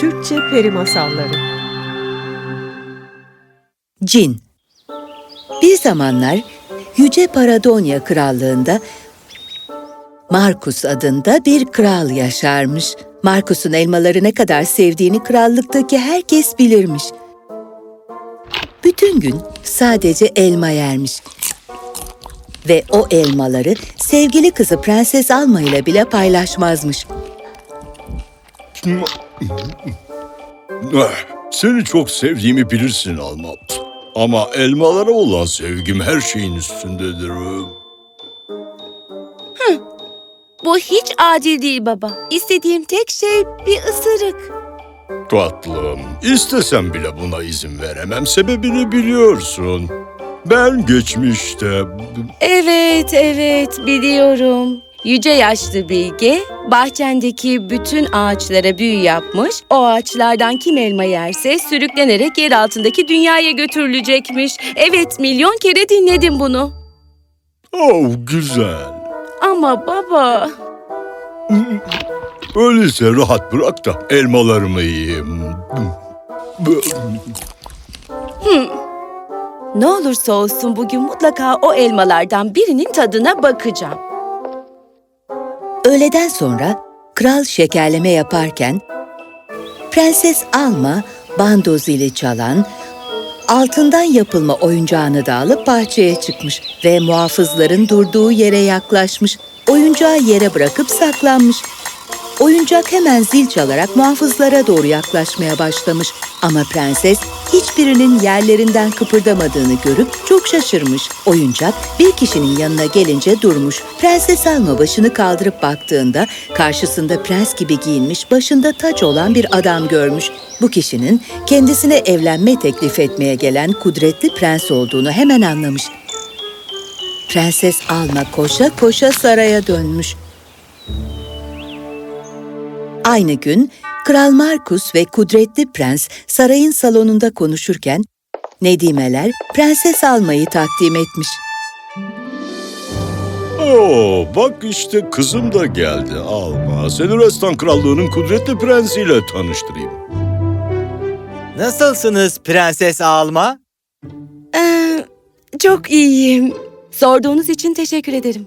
Türkçe Peri Masalları Cin Bir zamanlar Yüce Paradonya Krallığı'nda Markus adında bir kral yaşarmış. Markus'un elmaları ne kadar sevdiğini krallıktaki herkes bilirmiş. Bütün gün sadece elma yermiş. Ve o elmaları sevgili kızı Prenses Alma ile bile paylaşmazmış. Seni çok sevdiğimi bilirsin Alma. Ama elmalara olan sevgim her şeyin üstündedir. Bu hiç adil değil baba. İstediğim tek şey bir ısırık. Tatlım, istesem bile buna izin veremem. Sebebini biliyorsun. Ben geçmişte... Evet, evet biliyorum. Yüce yaşlı bilge bahçendeki bütün ağaçlara büyü yapmış. O ağaçlardan kim elma yerse sürüklenerek yer altındaki dünyaya götürülecekmiş. Evet milyon kere dinledim bunu. Oh, güzel. Ama baba... Öyleyse rahat bırak da elmalarımı yiyeyim. Ne olursa olsun bugün mutlaka o elmalardan birinin tadına bakacağım. Öğleden sonra kral şekerleme yaparken Prenses Alma bando zili çalan altından yapılma oyuncağını da alıp bahçeye çıkmış ve muhafızların durduğu yere yaklaşmış. Oyuncağı yere bırakıp saklanmış. Oyuncak hemen zil çalarak muhafızlara doğru yaklaşmaya başlamış. Ama prenses hiçbirinin yerlerinden kıpırdamadığını görüp çok şaşırmış. Oyuncak bir kişinin yanına gelince durmuş. Prenses Alma başını kaldırıp baktığında karşısında prens gibi giyinmiş, başında taç olan bir adam görmüş. Bu kişinin kendisine evlenme teklif etmeye gelen kudretli prens olduğunu hemen anlamış. Prenses Alma koşa koşa saraya dönmüş. Aynı gün Kral Markus ve kudretli prens sarayın salonunda konuşurken Nedimeler Prenses Alma'yı takdim etmiş. Oo, bak işte kızım da geldi Alma. Seni Restan Krallığı'nın kudretli prensiyle tanıştırayım. Nasılsınız Prenses Alma? Ee, çok iyiyim. Sorduğunuz için teşekkür ederim.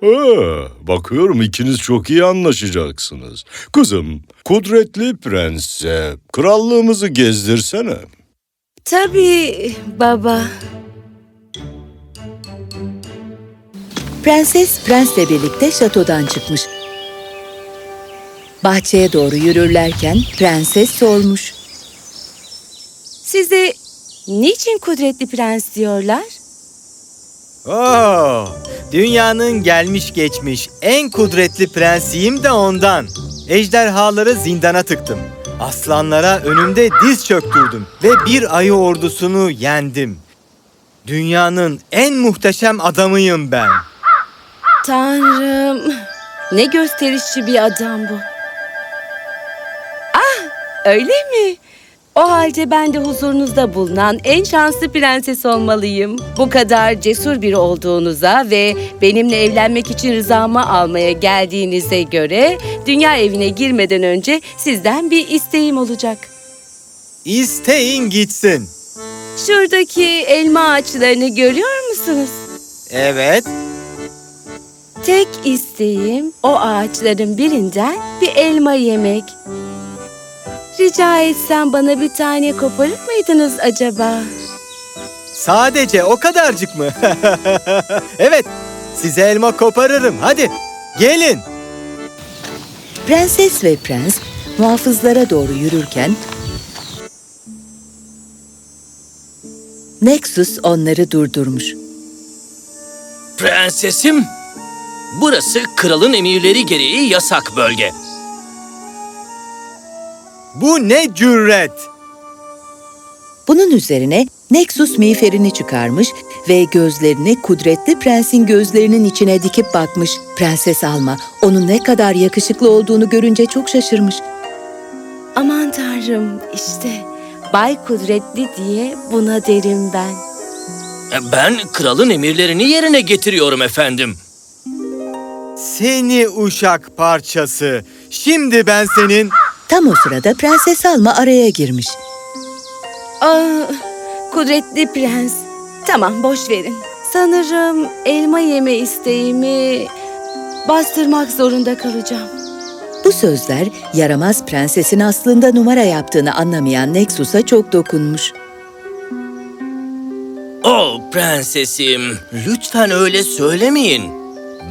Ha, bakıyorum ikiniz çok iyi anlaşacaksınız. Kızım, kudretli prense krallığımızı gezdirsene. Tabii baba. Prenses prensle birlikte şatodan çıkmış. Bahçeye doğru yürürlerken prenses sormuş. Size niçin kudretli prens diyorlar? Oo, dünyanın gelmiş geçmiş en kudretli prensiyim de ondan. Ejderhaları zindana tıktım. Aslanlara önümde diz çöktürdüm ve bir ayı ordusunu yendim. Dünyanın en muhteşem adamıyım ben. Tanrım. Ne gösterişçi bir adam bu. Ah, öyle mi? O halde ben de huzurunuzda bulunan en şanslı prenses olmalıyım. Bu kadar cesur biri olduğunuza ve benimle evlenmek için rızamı almaya geldiğinize göre dünya evine girmeden önce sizden bir isteğim olacak. İsteyin gitsin. Şuradaki elma ağaçlarını görüyor musunuz? Evet, Tek isteğim o ağaçların birinden bir elma yemek. Rica etsem bana bir tane koparır mıydınız acaba? sadece o kadarcık mı? evet, size elma koparırım. Hadi, gelin. Prenses ve prens muhafızlara doğru yürürken Nexus onları durdurmuş. Prensesim, burası kralın emirleri gereği yasak bölge. Bu ne cüret? Bunun üzerine Nexus miğferini çıkarmış ve gözlerini kudretli prensin gözlerinin içine dikip bakmış. Prenses Alma onun ne kadar yakışıklı olduğunu görünce çok şaşırmış. Aman tanrım işte Bay Kudretli diye buna derim ben. Ben kralın emirlerini yerine getiriyorum efendim. Seni uşak parçası. Şimdi ben senin... Tam o sırada Prenses Alma araya girmiş. Ah, kudretli prens. Tamam, boş verin. Sanırım elma yeme isteğimi bastırmak zorunda kalacağım. Bu sözler yaramaz prensesin aslında numara yaptığını anlamayan Nexus'a çok dokunmuş. Oh prensesim, lütfen öyle söylemeyin.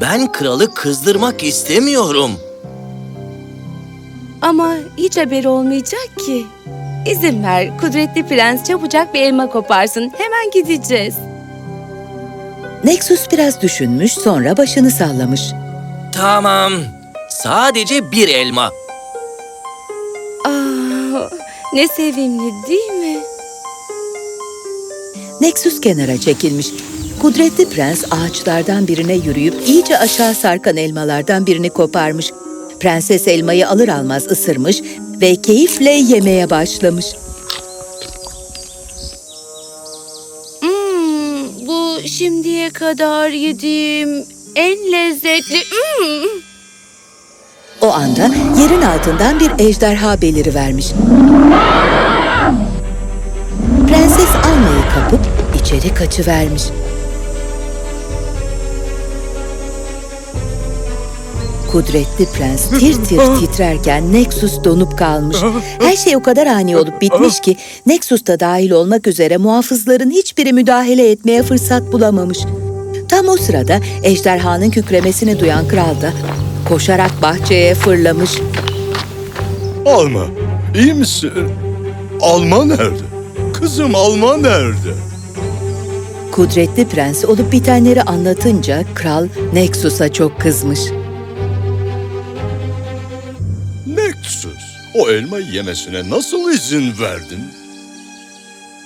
Ben kralı kızdırmak istemiyorum. Ama hiç haberi olmayacak ki. İzin ver, kudretli prens çabucak bir elma koparsın. Hemen gideceğiz. Nexus biraz düşünmüş sonra başını sallamış. Tamam, sadece bir elma. Ah, ne sevimli değil mi? Nexus kenara çekilmiş. Kudretli prens ağaçlardan birine yürüyüp iyice aşağı sarkan elmalardan birini koparmış. Prenses elmayı alır almaz ısırmış ve keyifle yemeye başlamış. Hmm, bu şimdiye kadar yediğim en lezzetli... Hmm. O anda yerin altından bir ejderha belirivermiş. Prenses almayı kapıp içeri kaçıvermiş. Kudretli prens tir tir titrerken Nexus donup kalmış. Her şey o kadar ani olup bitmiş ki Nexus da dahil olmak üzere muhafızların hiçbiri müdahale etmeye fırsat bulamamış. Tam o sırada ejderhanın kükremesini duyan kral da koşarak bahçeye fırlamış. Alma, iyi misin? Alma nerede? Kızım Alma nerede? Kudretli prens olup bitenleri anlatınca kral Nexus'a çok kızmış. O elma yemesine nasıl izin verdin?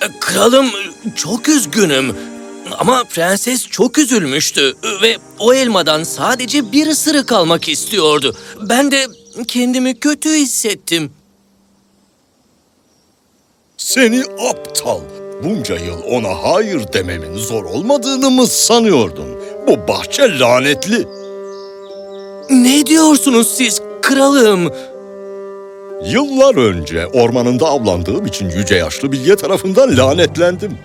E, Kralım, çok üzgünüm. Ama prenses çok üzülmüştü ve o elmadan sadece bir ısırık almak istiyordu. Ben de kendimi kötü hissettim. Seni aptal! Bunca yıl ona hayır dememin zor olmadığını mı sanıyordun? Bu bahçe lanetli. Ne diyorsunuz siz kralım? Yıllar önce ormanında avlandığım için yüce yaşlı bilge tarafından lanetlendim.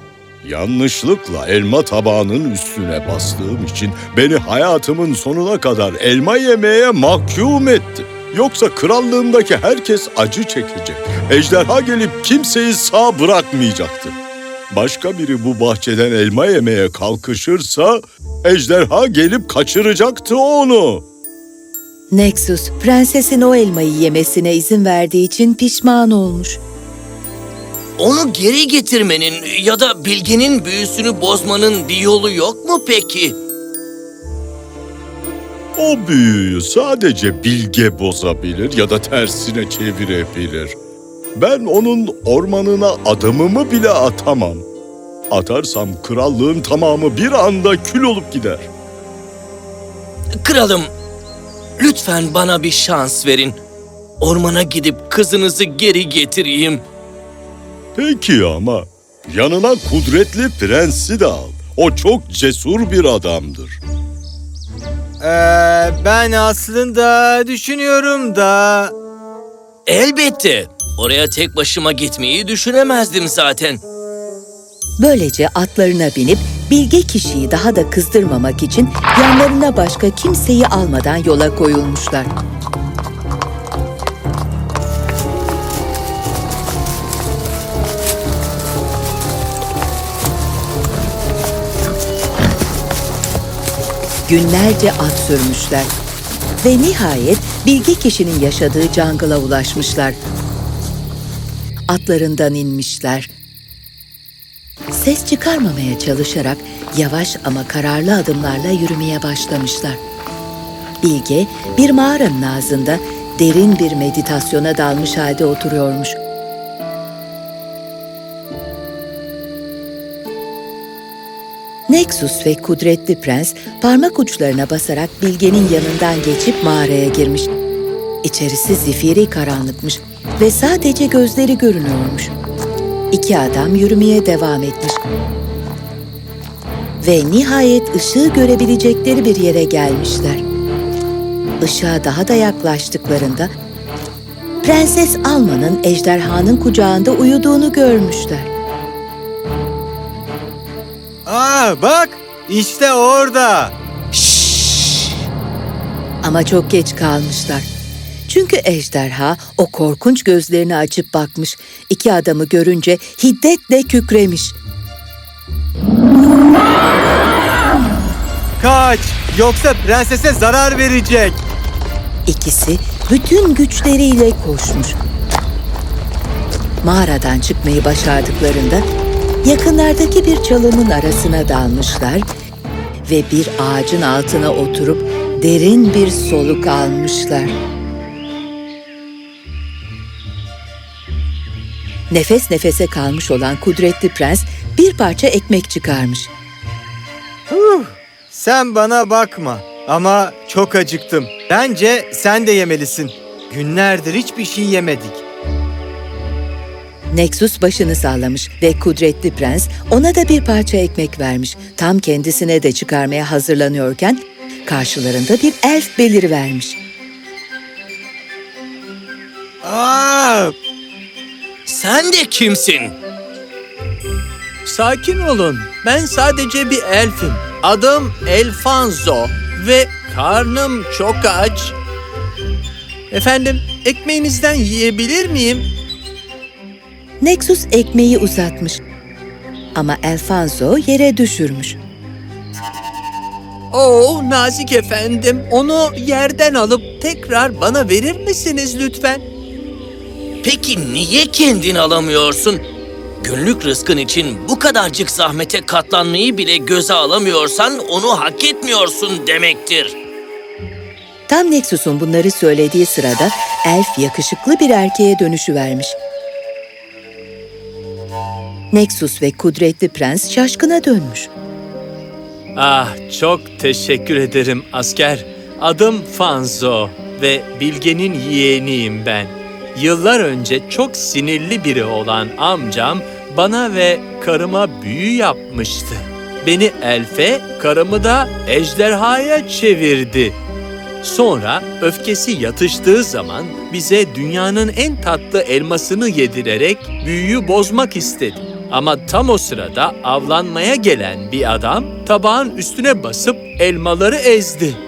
Yanlışlıkla elma tabağının üstüne bastığım için beni hayatımın sonuna kadar elma yemeye mahkum etti. Yoksa krallığımdaki herkes acı çekecek. Ejderha gelip kimseyi sağ bırakmayacaktı. Başka biri bu bahçeden elma yemeye kalkışırsa ejderha gelip kaçıracaktı onu. Nexus, prensesin o elmayı yemesine izin verdiği için pişman olmuş. Onu geri getirmenin ya da bilginin büyüsünü bozmanın bir yolu yok mu peki? O büyüyü sadece bilge bozabilir ya da tersine çevirebilir. Ben onun ormanına adımımı bile atamam. Atarsam krallığın tamamı bir anda kül olup gider. Kralım, lütfen bana bir şans verin. Ormana gidip kızınızı geri getireyim. Peki ama yanına kudretli prensi de al. O çok cesur bir adamdır. Ee, ben aslında düşünüyorum da... Elbette. Oraya tek başıma gitmeyi düşünemezdim zaten. Böylece atlarına binip bilge kişiyi daha da kızdırmamak için yanlarına başka kimseyi almadan yola koyulmuşlar. Günlerce at sürmüşler ve nihayet bilge kişinin yaşadığı jungle'a ulaşmışlar. Atlarından inmişler. Ses çıkarmamaya çalışarak yavaş ama kararlı adımlarla yürümeye başlamışlar. Bilge bir mağaranın ağzında derin bir meditasyona dalmış halde oturuyormuş. Nexus ve kudretli prens parmak uçlarına basarak Bilge'nin yanından geçip mağaraya girmiş. İçerisi zifiri karanlıkmış ve sadece gözleri görünüyormuş. İki adam yürümeye devam etmiş. Ve nihayet ışığı görebilecekleri bir yere gelmişler. Işığa daha da yaklaştıklarında Prenses Alma'nın ejderhanın kucağında uyuduğunu görmüşler. Aa bak işte orada. Ama çok geç kalmışlar. Çünkü ejderha o korkunç gözlerini açıp bakmış. İki adamı görünce hiddetle kükremiş. Kaç yoksa prensese zarar verecek. İkisi bütün güçleriyle koşmuş. Mağaradan çıkmayı başardıklarında yakınlardaki bir çalının arasına dalmışlar ve bir ağacın altına oturup derin bir soluk almışlar. Nefes nefese kalmış olan kudretli prens bir parça ekmek çıkarmış. Sen bana bakma ama çok acıktım. Bence sen de yemelisin. Günlerdir hiçbir şey yemedik. Nexus başını sallamış ve kudretli prens ona da bir parça ekmek vermiş. Tam kendisine de çıkarmaya hazırlanıyorken karşılarında bir elf belirivermiş. Aa, Sen de kimsin? Sakin olun. Ben sadece bir elfim. Adım Elfanzo ve karnım çok aç. Efendim, ekmeğinizden yiyebilir miyim? Nexus ekmeği uzatmış. Ama Elfanzo yere düşürmüş. Oo, nazik efendim. Onu yerden alıp tekrar bana verir misiniz lütfen? Peki niye kendin alamıyorsun? Günlük rızkın için bu kadarcık zahmete katlanmayı bile göze alamıyorsan onu hak etmiyorsun demektir. Tam Nexus'un bunları söylediği sırada elf yakışıklı bir erkeğe dönüşüvermiş. Nexus ve kudretli prens şaşkına dönmüş. Ah, çok teşekkür ederim asker. Adım Fanzo ve Bilge'nin yeğeniyim ben. Yıllar önce çok sinirli biri olan amcam bana ve karıma büyü yapmıştı. Beni elfe, karımı da ejderhaya çevirdi. Sonra öfkesi yatıştığı zaman bize dünyanın en tatlı elmasını yedirerek büyüyü bozmak istedi. Ama tam o sırada avlanmaya gelen bir adam tabağın üstüne basıp elmaları ezdi.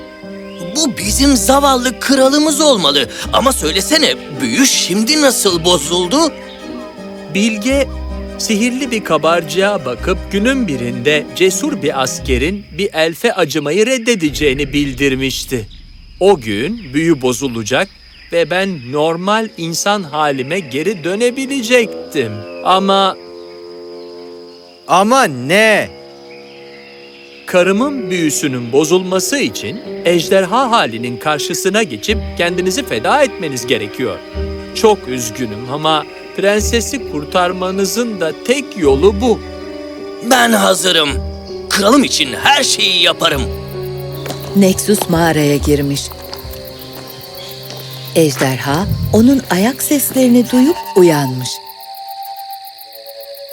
Bu bizim zavallı kralımız olmalı. Ama söylesene büyü şimdi nasıl bozuldu? Bilge sihirli bir kabarcığa bakıp günün birinde cesur bir askerin bir elfe acımayı reddedeceğini bildirmişti. O gün büyü bozulacak ve ben normal insan halime geri dönebilecektim. Ama ama ne? Karımın büyüsünün bozulması için ejderha halinin karşısına geçip kendinizi feda etmeniz gerekiyor. Çok üzgünüm ama prensesi kurtarmanızın da tek yolu bu. Ben hazırım. Kralım için her şeyi yaparım. Nexus mağaraya girmiş. Ejderha onun ayak seslerini duyup uyanmış.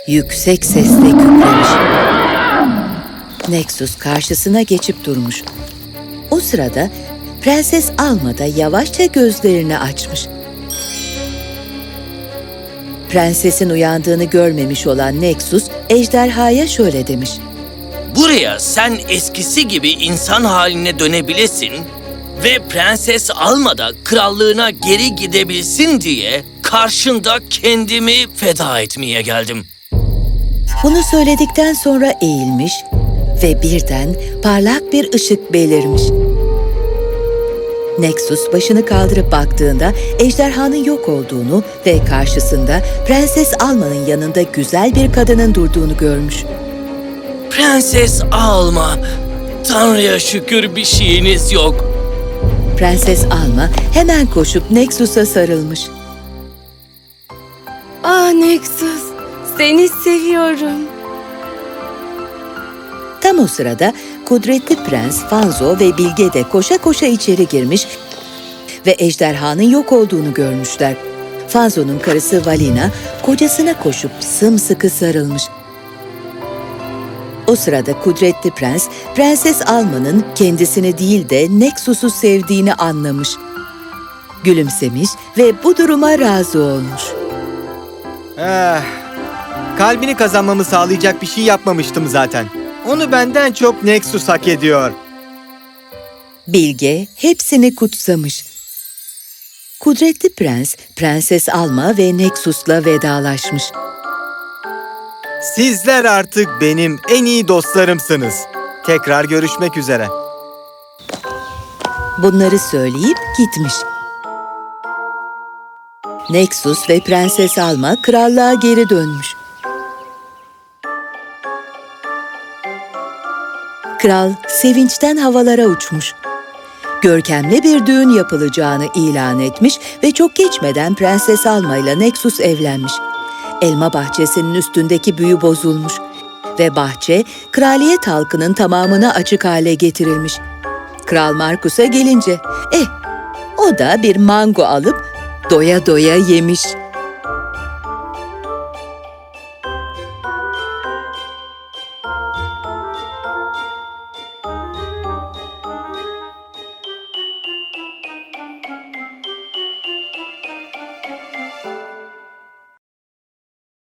Yüksek sesle kükremiş. Nexus karşısına geçip durmuş. O sırada Prenses Alma da yavaşça gözlerini açmış. Prensesin uyandığını görmemiş olan Nexus, ejderhaya şöyle demiş. Buraya sen eskisi gibi insan haline dönebilesin ve prenses almada krallığına geri gidebilsin diye karşında kendimi feda etmeye geldim. Bunu söyledikten sonra eğilmiş ve birden parlak bir ışık belirmiş. Nexus başını kaldırıp baktığında ejderhanın yok olduğunu ve karşısında Prenses Alma'nın yanında güzel bir kadının durduğunu görmüş. Prenses Alma, Tanrı'ya şükür bir şeyiniz yok. Prenses Alma hemen koşup Nexus'a sarılmış. Ah Nexus, seni seviyorum. Tam o sırada kudretli prens Fanzo ve Bilge de koşa koşa içeri girmiş ve ejderhanın yok olduğunu görmüşler. Fanzo'nun karısı Valina kocasına koşup sımsıkı sarılmış. O sırada kudretli prens, Prenses Alma'nın kendisini değil de Nexus'u sevdiğini anlamış. gülümsemiş ve bu duruma razı olmuş. Eh, kalbini kazanmamı sağlayacak bir şey yapmamıştım zaten. Onu benden çok Nexus hak ediyor. Bilge hepsini kutsamış. Kudretli prens, Prenses Alma ve Nexus'la vedalaşmış. Sizler artık benim en iyi dostlarımsınız. Tekrar görüşmek üzere. Bunları söyleyip gitmiş. Nexus ve Prenses Alma krallığa geri dönmüş. Kral sevinçten havalara uçmuş. Görkemli bir düğün yapılacağını ilan etmiş ve çok geçmeden Prenses Alma ile Nexus evlenmiş. Elma bahçesinin üstündeki büyü bozulmuş ve bahçe kraliyet halkının tamamına açık hale getirilmiş. Kral Markus'a gelince, eh, o da bir mango alıp doya doya yemiş.